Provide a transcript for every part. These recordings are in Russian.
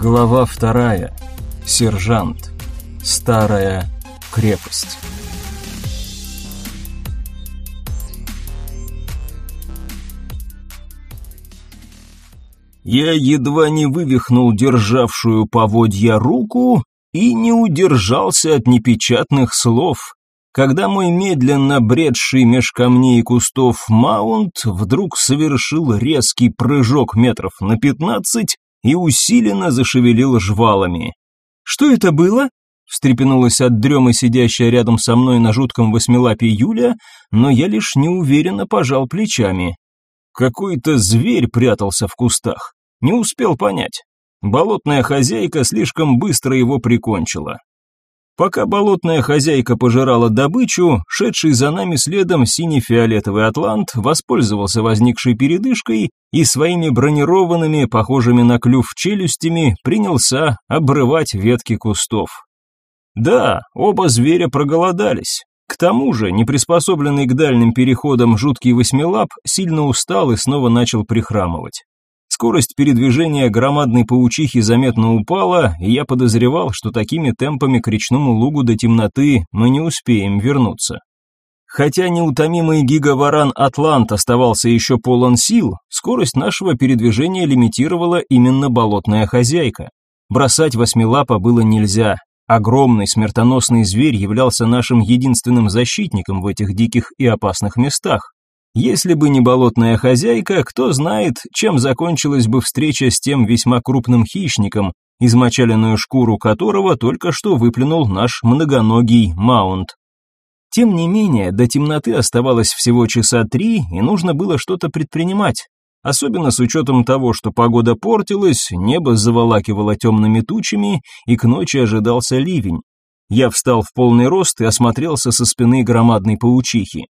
Глава вторая. Сержант. Старая крепость. Я едва не вывихнул державшую поводья руку и не удержался от непечатных слов, когда мой медленно бредший меж камней и кустов маунт вдруг совершил резкий прыжок метров на пятнадцать и усиленно зашевелил жвалами. «Что это было?» встрепенулась от дремы сидящая рядом со мной на жутком восьмилапе Юля, но я лишь неуверенно пожал плечами. Какой-то зверь прятался в кустах. Не успел понять. Болотная хозяйка слишком быстро его прикончила. Пока болотная хозяйка пожирала добычу, шедший за нами следом синий-фиолетовый атлант воспользовался возникшей передышкой и своими бронированными, похожими на клюв челюстями, принялся обрывать ветки кустов. Да, оба зверя проголодались. К тому же, неприспособленный к дальним переходам жуткий восьмилап сильно устал и снова начал прихрамывать. Скорость передвижения громадной паучихи заметно упала, и я подозревал, что такими темпами к речному лугу до темноты мы не успеем вернуться. Хотя неутомимый гигаваран Атлант оставался еще полон сил, скорость нашего передвижения лимитировала именно болотная хозяйка. Бросать восьмилапа было нельзя. Огромный смертоносный зверь являлся нашим единственным защитником в этих диких и опасных местах. Если бы не болотная хозяйка, кто знает, чем закончилась бы встреча с тем весьма крупным хищником, измочаленную шкуру которого только что выплюнул наш многоногий маунт. Тем не менее, до темноты оставалось всего часа три, и нужно было что-то предпринимать. Особенно с учетом того, что погода портилась, небо заволакивало темными тучами, и к ночи ожидался ливень. Я встал в полный рост и осмотрелся со спины громадной паучихи.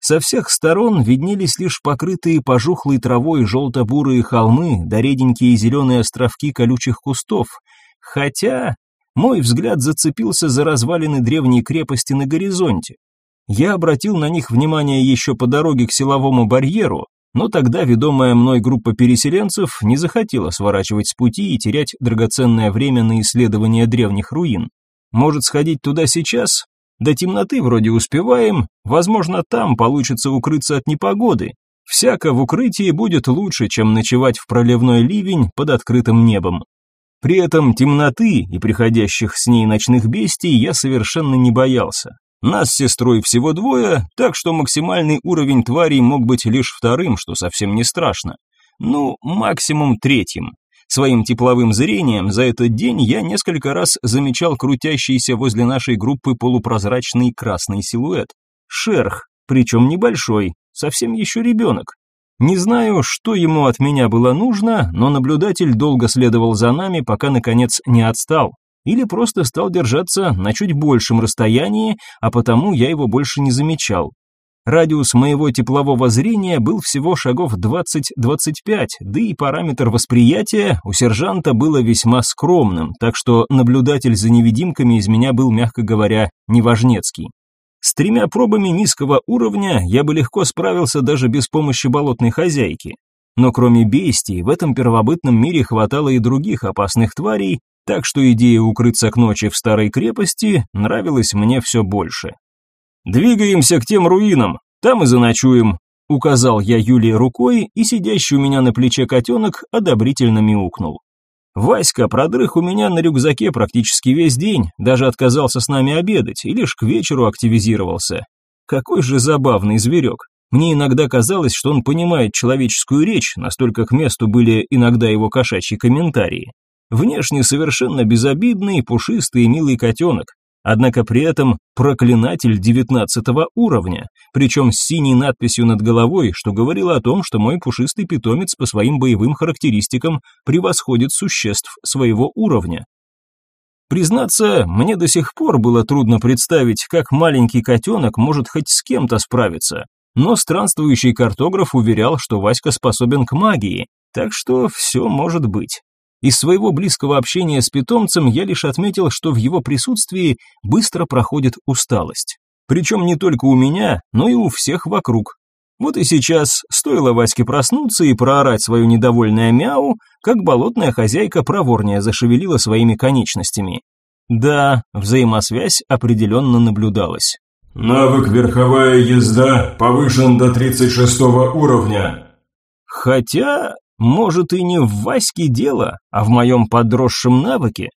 Со всех сторон виднелись лишь покрытые пожухлой травой желто-бурые холмы да реденькие зеленые островки колючих кустов, хотя мой взгляд зацепился за развалины древней крепости на горизонте. Я обратил на них внимание еще по дороге к силовому барьеру, но тогда ведомая мной группа переселенцев не захотела сворачивать с пути и терять драгоценное время на исследование древних руин. Может сходить туда сейчас? До темноты вроде успеваем, возможно, там получится укрыться от непогоды. Всяко в укрытии будет лучше, чем ночевать в проливной ливень под открытым небом. При этом темноты и приходящих с ней ночных бестий я совершенно не боялся. Нас с сестрой всего двое, так что максимальный уровень тварей мог быть лишь вторым, что совсем не страшно. Ну, максимум третьим. Своим тепловым зрением за этот день я несколько раз замечал крутящийся возле нашей группы полупрозрачный красный силуэт. Шерх, причем небольшой, совсем еще ребенок. Не знаю, что ему от меня было нужно, но наблюдатель долго следовал за нами, пока наконец не отстал. Или просто стал держаться на чуть большем расстоянии, а потому я его больше не замечал. Радиус моего теплового зрения был всего шагов 20-25, да и параметр восприятия у сержанта было весьма скромным, так что наблюдатель за невидимками из меня был, мягко говоря, неважнецкий. С тремя пробами низкого уровня я бы легко справился даже без помощи болотной хозяйки. Но кроме бестий, в этом первобытном мире хватало и других опасных тварей, так что идея укрыться к ночи в старой крепости нравилась мне все больше. «Двигаемся к тем руинам, там и заночуем», — указал я Юлии рукой, и сидящий у меня на плече котенок одобрительно мяукнул. Васька продрых у меня на рюкзаке практически весь день, даже отказался с нами обедать и лишь к вечеру активизировался. Какой же забавный зверек. Мне иногда казалось, что он понимает человеческую речь, настолько к месту были иногда его кошачьи комментарии. Внешне совершенно безобидный, пушистый и милый котенок, Однако при этом проклинатель девятнадцатого уровня, причем с синей надписью над головой, что говорило о том, что мой пушистый питомец по своим боевым характеристикам превосходит существ своего уровня. Признаться, мне до сих пор было трудно представить, как маленький котенок может хоть с кем-то справиться, но странствующий картограф уверял, что Васька способен к магии, так что все может быть. Из своего близкого общения с питомцем я лишь отметил, что в его присутствии быстро проходит усталость. Причем не только у меня, но и у всех вокруг. Вот и сейчас, стоило Ваське проснуться и проорать свое недовольное мяу, как болотная хозяйка проворнее зашевелила своими конечностями. Да, взаимосвязь определенно наблюдалась. «Навык верховая езда повышен до 36 уровня». Хотя, может и не в Ваське дело, а в моем подросшем навыке.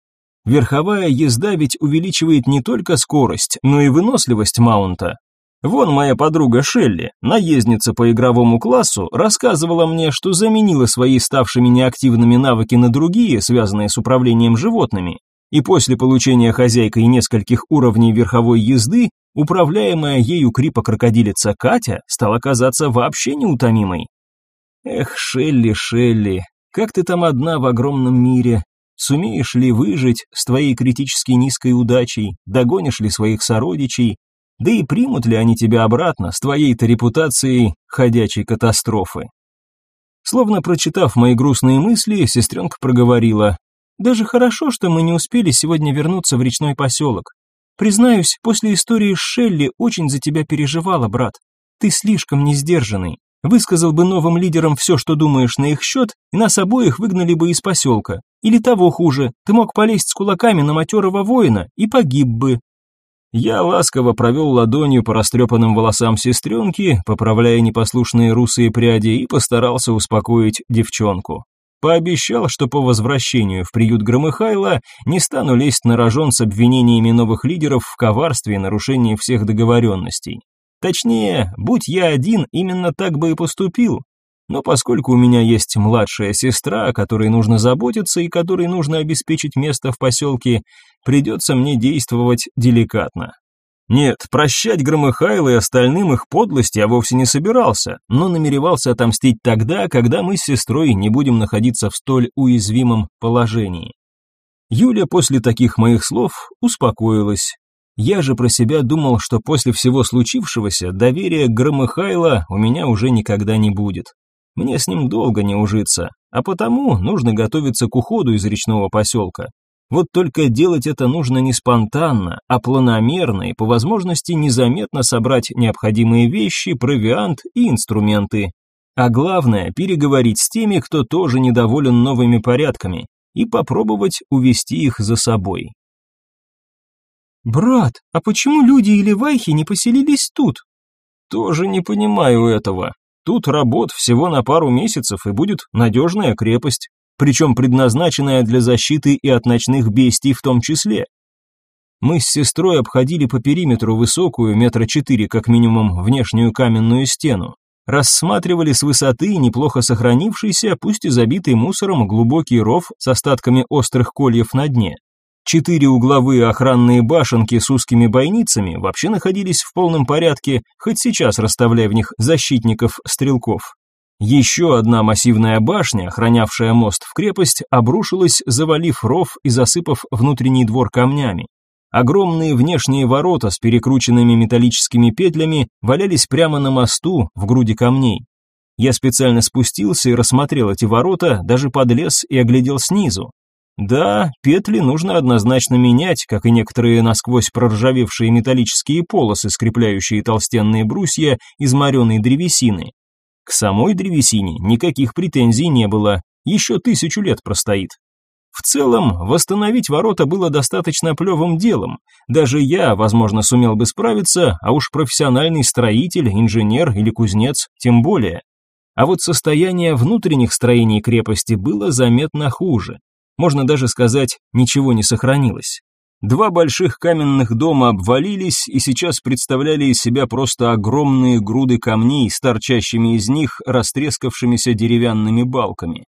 Верховая езда ведь увеличивает не только скорость, но и выносливость маунта. Вон моя подруга Шелли, наездница по игровому классу, рассказывала мне, что заменила свои ставшими неактивными навыки на другие, связанные с управлением животными, и после получения хозяйкой нескольких уровней верховой езды, управляемая ею крипа-крокодилица Катя стала казаться вообще неутомимой. Эх, Шелли, Шелли, как ты там одна в огромном мире? Сумеешь ли выжить с твоей критически низкой удачей? Догонишь ли своих сородичей? Да и примут ли они тебя обратно с твоей-то репутацией ходячей катастрофы? Словно прочитав мои грустные мысли, сестренка проговорила. «Даже хорошо, что мы не успели сегодня вернуться в речной поселок. Признаюсь, после истории с Шелли очень за тебя переживала, брат. Ты слишком несдержанный. Высказал бы новым лидерам все, что думаешь на их счет, и нас обоих выгнали бы из поселка. Или того хуже, ты мог полезть с кулаками на матерого воина и погиб бы. Я ласково провел ладонью по растрепанным волосам сестренки, поправляя непослушные русые пряди, и постарался успокоить девчонку. Пообещал, что по возвращению в приют Громыхайла не стану лезть на рожон с обвинениями новых лидеров в коварстве и нарушении всех договоренностей. Точнее, будь я один, именно так бы и поступил. Но поскольку у меня есть младшая сестра, о которой нужно заботиться и которой нужно обеспечить место в поселке, придется мне действовать деликатно. Нет, прощать Громыхайло и остальным их подлость я вовсе не собирался, но намеревался отомстить тогда, когда мы с сестрой не будем находиться в столь уязвимом положении. Юля после таких моих слов успокоилась. Я же про себя думал, что после всего случившегося доверия к Громыхайло у меня уже никогда не будет. Мне с ним долго не ужиться, а потому нужно готовиться к уходу из речного поселка. Вот только делать это нужно не спонтанно, а планомерно и по возможности незаметно собрать необходимые вещи, провиант и инструменты. А главное, переговорить с теми, кто тоже недоволен новыми порядками, и попробовать увести их за собой. «Брат, а почему люди или вайхи не поселились тут?» «Тоже не понимаю этого. Тут работ всего на пару месяцев и будет надежная крепость причем предназначенная для защиты и от ночных бестий в том числе. Мы с сестрой обходили по периметру высокую, метра четыре как минимум, внешнюю каменную стену. Рассматривали с высоты неплохо сохранившийся, пусть и забитый мусором, глубокий ров с остатками острых кольев на дне. Четыре угловые охранные башенки с узкими бойницами вообще находились в полном порядке, хоть сейчас расставляя в них защитников-стрелков. Еще одна массивная башня, охранявшая мост в крепость, обрушилась, завалив ров и засыпав внутренний двор камнями. Огромные внешние ворота с перекрученными металлическими петлями валялись прямо на мосту в груди камней. Я специально спустился и рассмотрел эти ворота, даже подлез и оглядел снизу. Да, петли нужно однозначно менять, как и некоторые насквозь проржавевшие металлические полосы, скрепляющие толстенные брусья из мореной древесины. К самой древесине никаких претензий не было, еще тысячу лет простоит. В целом, восстановить ворота было достаточно плевым делом. Даже я, возможно, сумел бы справиться, а уж профессиональный строитель, инженер или кузнец тем более. А вот состояние внутренних строений крепости было заметно хуже. Можно даже сказать, ничего не сохранилось. Два больших каменных дома обвалились и сейчас представляли из себя просто огромные груды камней с торчащими из них растрескавшимися деревянными балками.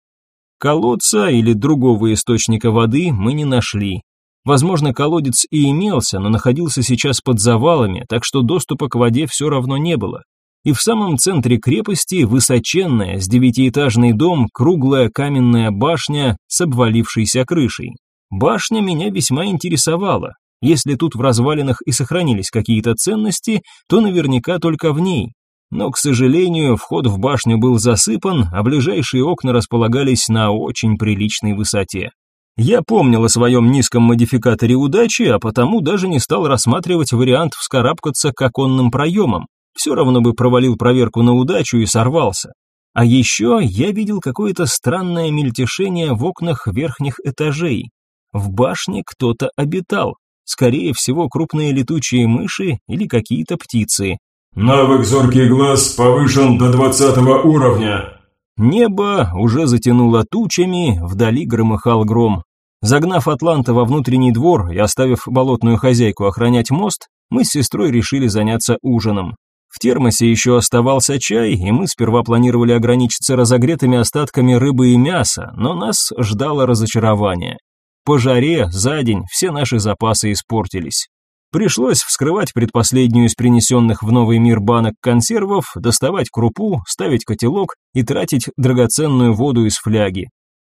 Колодца или другого источника воды мы не нашли. Возможно, колодец и имелся, но находился сейчас под завалами, так что доступа к воде все равно не было. И в самом центре крепости высоченная, с девятиэтажный дом, круглая каменная башня с обвалившейся крышей. Башня меня весьма интересовала. Если тут в развалинах и сохранились какие-то ценности, то наверняка только в ней. Но, к сожалению, вход в башню был засыпан, а ближайшие окна располагались на очень приличной высоте. Я помнил о своем низком модификаторе удачи, а потому даже не стал рассматривать вариант вскарабкаться к оконным проемам. Все равно бы провалил проверку на удачу и сорвался. А еще я видел какое-то странное мельтешение в окнах верхних этажей. В башне кто-то обитал, скорее всего крупные летучие мыши или какие-то птицы. «Навык зоркий глаз повышен до двадцатого уровня». Небо уже затянуло тучами, вдали громыхал гром. Загнав Атланта во внутренний двор и оставив болотную хозяйку охранять мост, мы с сестрой решили заняться ужином. В термосе еще оставался чай, и мы сперва планировали ограничиться разогретыми остатками рыбы и мяса, но нас ждало разочарование. По жаре за день все наши запасы испортились. Пришлось вскрывать предпоследнюю из принесенных в новый мир банок консервов, доставать крупу, ставить котелок и тратить драгоценную воду из фляги.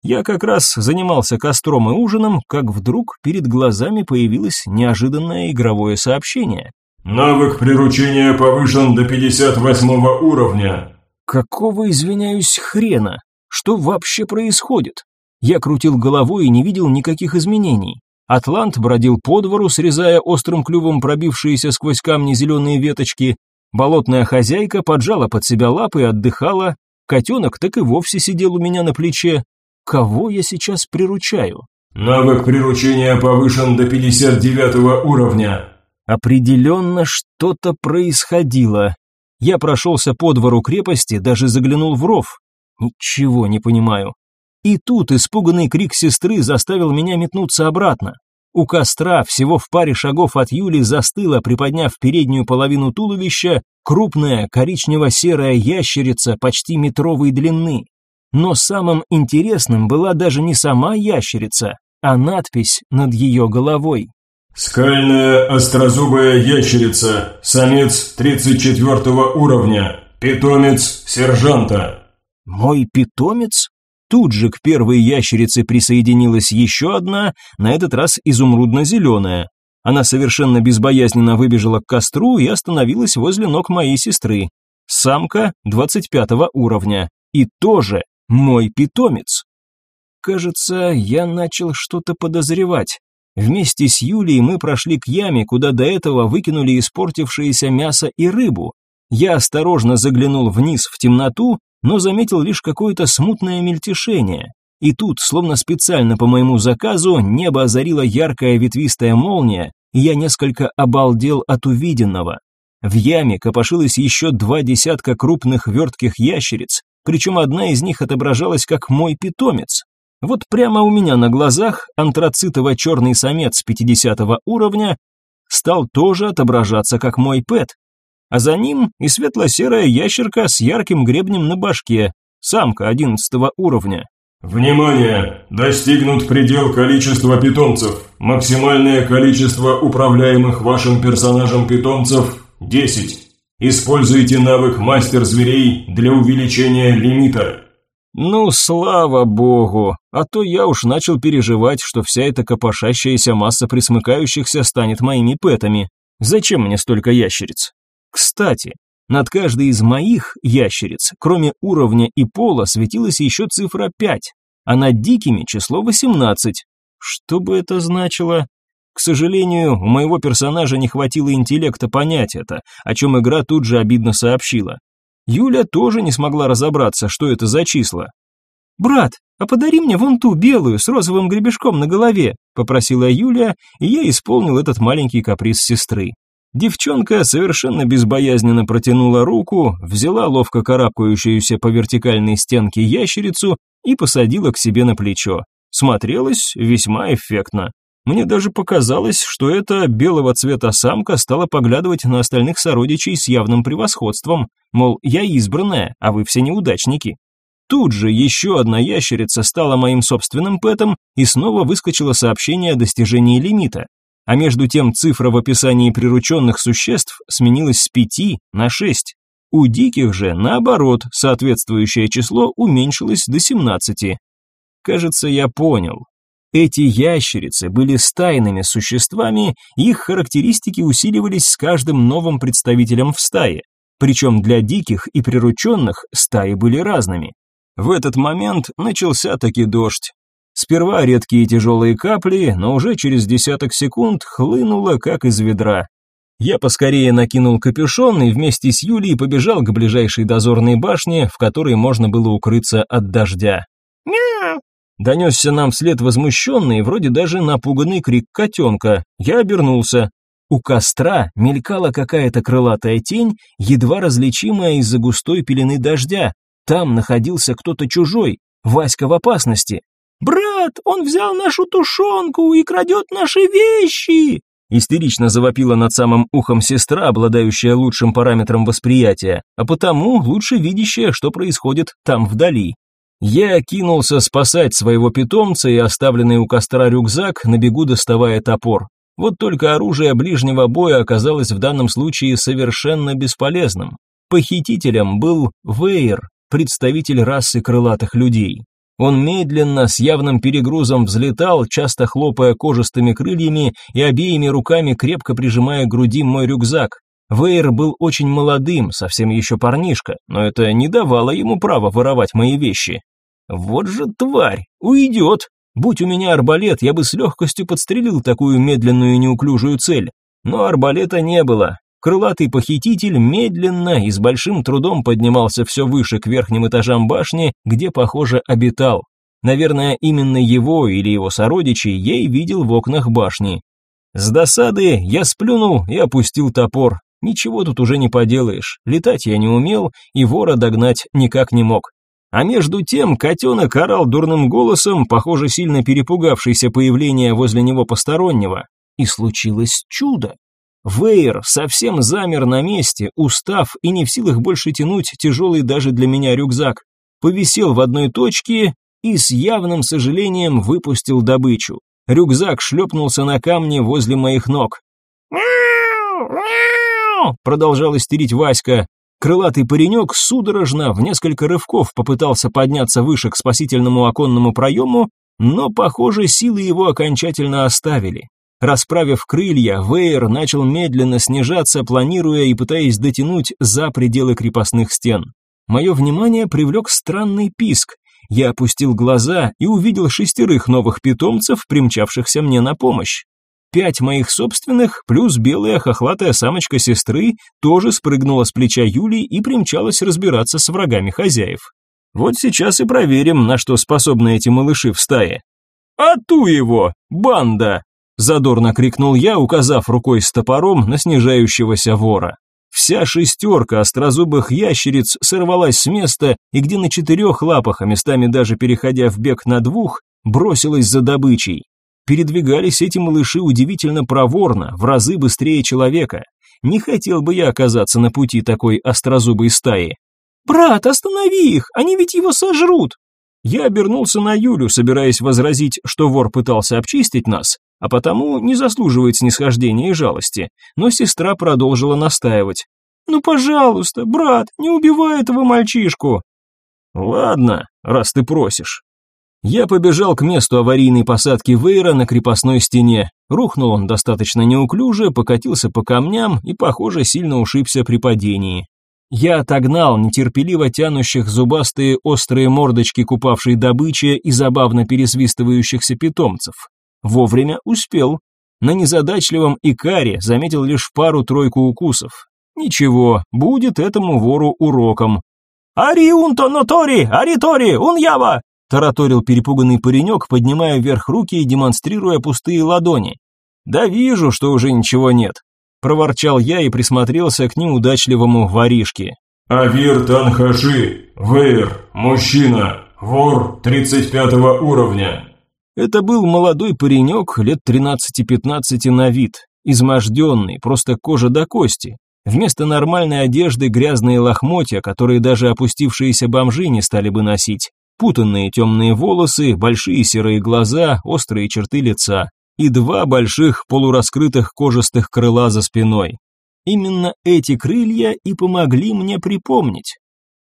Я как раз занимался костром и ужином, как вдруг перед глазами появилось неожиданное игровое сообщение. Навык приручения повышен до 58 уровня. Какого, извиняюсь, хрена? Что вообще происходит? Я крутил головой и не видел никаких изменений. Атлант бродил по двору, срезая острым клювом пробившиеся сквозь камни зеленые веточки. Болотная хозяйка поджала под себя лапы и отдыхала. Котенок так и вовсе сидел у меня на плече. Кого я сейчас приручаю? Навык приручения повышен до 59 уровня. Определенно что-то происходило. Я прошелся по двору крепости, даже заглянул в ров. Ничего не понимаю. И тут испуганный крик сестры заставил меня метнуться обратно. У костра, всего в паре шагов от Юли, застыла, приподняв переднюю половину туловища, крупная коричнево-серая ящерица почти метровой длины. Но самым интересным была даже не сама ящерица, а надпись над ее головой. Скальная острозубая ящерица, самец 34 уровня, питомец сержанта. Мой питомец? Тут же к первой ящерице присоединилась еще одна, на этот раз изумрудно-зеленая. Она совершенно безбоязненно выбежала к костру и остановилась возле ног моей сестры. Самка 25 уровня. И тоже мой питомец. Кажется, я начал что-то подозревать. Вместе с Юлией мы прошли к яме, куда до этого выкинули испортившееся мясо и рыбу. Я осторожно заглянул вниз в темноту, но заметил лишь какое-то смутное мельтешение. И тут, словно специально по моему заказу, небо озарила яркая ветвистая молния, и я несколько обалдел от увиденного. В яме копошилось еще два десятка крупных вертких ящериц, причем одна из них отображалась как мой питомец. Вот прямо у меня на глазах антрацитово-черный самец 50 уровня стал тоже отображаться как мой пэт. А за ним и светло-серая ящерка с ярким гребнем на башке, самка 11 уровня. Внимание! Достигнут предел количества питомцев. Максимальное количество управляемых вашим персонажем питомцев – 10. Используйте навык «Мастер зверей» для увеличения лимита. Ну, слава богу, а то я уж начал переживать, что вся эта копошащаяся масса присмыкающихся станет моими пэтами. Зачем мне столько ящериц? Кстати, над каждой из моих ящериц, кроме уровня и пола, светилась еще цифра 5, а над дикими число 18. Что бы это значило? К сожалению, у моего персонажа не хватило интеллекта понять это, о чем игра тут же обидно сообщила. Юля тоже не смогла разобраться, что это за числа. «Брат, а подари мне вон ту белую с розовым гребешком на голове», попросила Юля, и я исполнил этот маленький каприз сестры. Девчонка совершенно безбоязненно протянула руку, взяла ловко карабкающуюся по вертикальной стенке ящерицу и посадила к себе на плечо. Смотрелась весьма эффектно. Мне даже показалось, что эта белого цвета самка стала поглядывать на остальных сородичей с явным превосходством, мол, я избранная, а вы все неудачники. Тут же еще одна ящерица стала моим собственным пэтом и снова выскочило сообщение о достижении лимита. А между тем цифра в описании прирученных существ сменилась с 5 на 6. У диких же, наоборот, соответствующее число уменьшилось до 17. Кажется, я понял. Эти ящерицы были стайными существами, их характеристики усиливались с каждым новым представителем в стае. Причем для диких и прирученных стаи были разными. В этот момент начался таки дождь. Сперва редкие тяжелые капли, но уже через десяток секунд хлынуло, как из ведра. Я поскорее накинул капюшон и вместе с Юлей побежал к ближайшей дозорной башне, в которой можно было укрыться от дождя. «Мяу!» Донесся нам вслед возмущенный, вроде даже напуганный крик котенка. Я обернулся. У костра мелькала какая-то крылатая тень, едва различимая из-за густой пелены дождя. Там находился кто-то чужой. Васька в опасности. «Брат, он взял нашу тушенку и крадет наши вещи!» Истерично завопила над самым ухом сестра, обладающая лучшим параметром восприятия, а потому лучше видящая, что происходит там вдали. Я кинулся спасать своего питомца и оставленный у костра рюкзак, на бегу доставая топор. Вот только оружие ближнего боя оказалось в данном случае совершенно бесполезным. Похитителем был Вейер, представитель расы крылатых людей. Он медленно, с явным перегрузом взлетал, часто хлопая кожистыми крыльями и обеими руками крепко прижимая к груди мой рюкзак. Вейер был очень молодым, совсем еще парнишка, но это не давало ему права воровать мои вещи. Вот же тварь, уйдет. Будь у меня арбалет, я бы с легкостью подстрелил такую медленную и неуклюжую цель. Но арбалета не было. Крылатый похититель медленно и с большим трудом поднимался все выше к верхним этажам башни, где, похоже, обитал. Наверное, именно его или его сородичей я и видел в окнах башни. С досады я сплюнул и опустил топор. Ничего тут уже не поделаешь, летать я не умел и вора догнать никак не мог. А между тем котенок орал дурным голосом, похоже, сильно перепугавшийся появления возле него постороннего. И случилось чудо. Вейер совсем замер на месте, устав и не в силах больше тянуть тяжелый даже для меня рюкзак. Повисел в одной точке и с явным сожалением выпустил добычу. Рюкзак шлепнулся на камне возле моих ног. «Мяу! Мяу!» Продолжал истерить Васька. Крылатый паренек судорожно в несколько рывков попытался подняться выше к спасительному оконному проему, но, похоже, силы его окончательно оставили. Расправив крылья, Вейер начал медленно снижаться, планируя и пытаясь дотянуть за пределы крепостных стен. Мое внимание привлек странный писк. Я опустил глаза и увидел шестерых новых питомцев, примчавшихся мне на помощь. Пять моих собственных, плюс белая хохлатая самочка сестры, тоже спрыгнула с плеча Юли и примчалась разбираться с врагами хозяев. Вот сейчас и проверим, на что способны эти малыши в стае. «Ату его, банда!» – задорно крикнул я, указав рукой с топором на снижающегося вора. Вся шестерка острозубых ящериц сорвалась с места и где на четырех лапах, а местами даже переходя в бег на двух, бросилась за добычей. Передвигались эти малыши удивительно проворно, в разы быстрее человека. Не хотел бы я оказаться на пути такой острозубой стаи. «Брат, останови их, они ведь его сожрут!» Я обернулся на Юлю, собираясь возразить, что вор пытался обчистить нас, а потому не заслуживает снисхождения и жалости, но сестра продолжила настаивать. «Ну, пожалуйста, брат, не убивай этого мальчишку!» «Ладно, раз ты просишь». Я побежал к месту аварийной посадки Вейра на крепостной стене. Рухнул он достаточно неуклюже, покатился по камням и, похоже, сильно ушибся при падении. Я отогнал нетерпеливо тянущих зубастые острые мордочки купавшей добычи и забавно пересвистывающихся питомцев. Вовремя успел. На незадачливом Икаре заметил лишь пару-тройку укусов. Ничего, будет этому вору уроком. «Ари унто нотори, ари тори, ун ява!» Тараторил перепуганный паренек, поднимая вверх руки и демонстрируя пустые ладони. «Да вижу, что уже ничего нет», – проворчал я и присмотрелся к неудачливому воришке. Авир Танхаши, Вейр, мужчина, вор 35 уровня. Это был молодой паренек, лет 13-15 на вид, изможденный, просто кожа до кости. Вместо нормальной одежды грязные лохмотья, которые даже опустившиеся бомжи не стали бы носить. Путанные темные волосы, большие серые глаза, острые черты лица и два больших полураскрытых кожистых крыла за спиной. Именно эти крылья и помогли мне припомнить.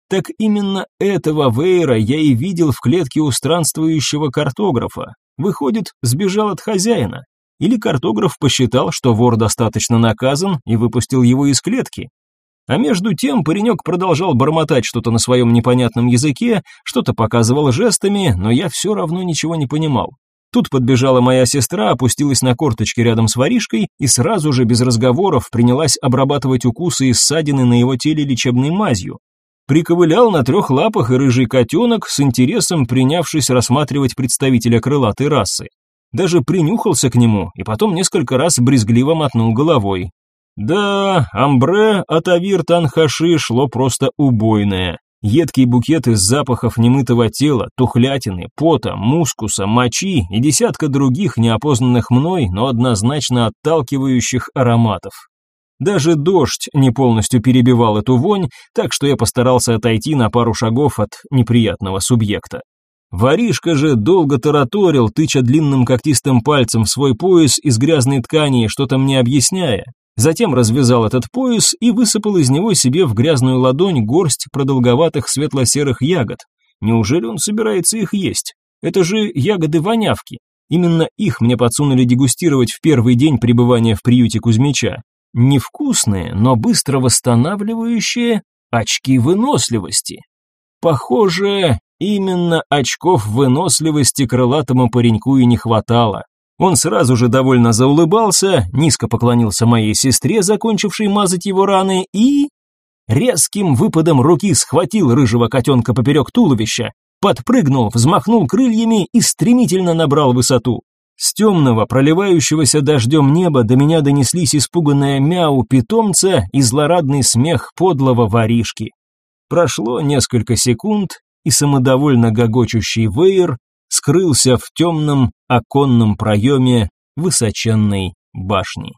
Так именно этого Вейра я и видел в клетке у странствующего картографа. Выходит, сбежал от хозяина. Или картограф посчитал, что вор достаточно наказан и выпустил его из клетки. А между тем паренек продолжал бормотать что-то на своем непонятном языке, что-то показывал жестами, но я все равно ничего не понимал. Тут подбежала моя сестра, опустилась на корточки рядом с воришкой и сразу же, без разговоров, принялась обрабатывать укусы и ссадины на его теле лечебной мазью. Приковылял на трех лапах и рыжий котенок, с интересом принявшись рассматривать представителя крылатой расы. Даже принюхался к нему и потом несколько раз брезгливо мотнул головой. Да, амбре от Авир Танхаши шло просто убойное. Едкий букет из запахов немытого тела, тухлятины, пота, мускуса, мочи и десятка других неопознанных мной, но однозначно отталкивающих ароматов. Даже дождь не полностью перебивал эту вонь, так что я постарался отойти на пару шагов от неприятного субъекта. Воришка же долго тараторил, тыча длинным когтистым пальцем в свой пояс из грязной ткани, что-то мне объясняя. Затем развязал этот пояс и высыпал из него себе в грязную ладонь горсть продолговатых светло-серых ягод. Неужели он собирается их есть? Это же ягоды-вонявки. Именно их мне подсунули дегустировать в первый день пребывания в приюте Кузьмича. Невкусные, но быстро восстанавливающие очки выносливости. Похоже, Именно очков выносливости крылатому пареньку и не хватало. Он сразу же довольно заулыбался, низко поклонился моей сестре, закончившей мазать его раны, и... Резким выпадом руки схватил рыжего котенка поперек туловища, подпрыгнул, взмахнул крыльями и стремительно набрал высоту. С темного, проливающегося дождем неба до меня донеслись испуганное мяу питомца и злорадный смех подлого воришки. Прошло несколько секунд, и самодовольно гогочущий Вейер скрылся в темном оконном проеме высоченной башни.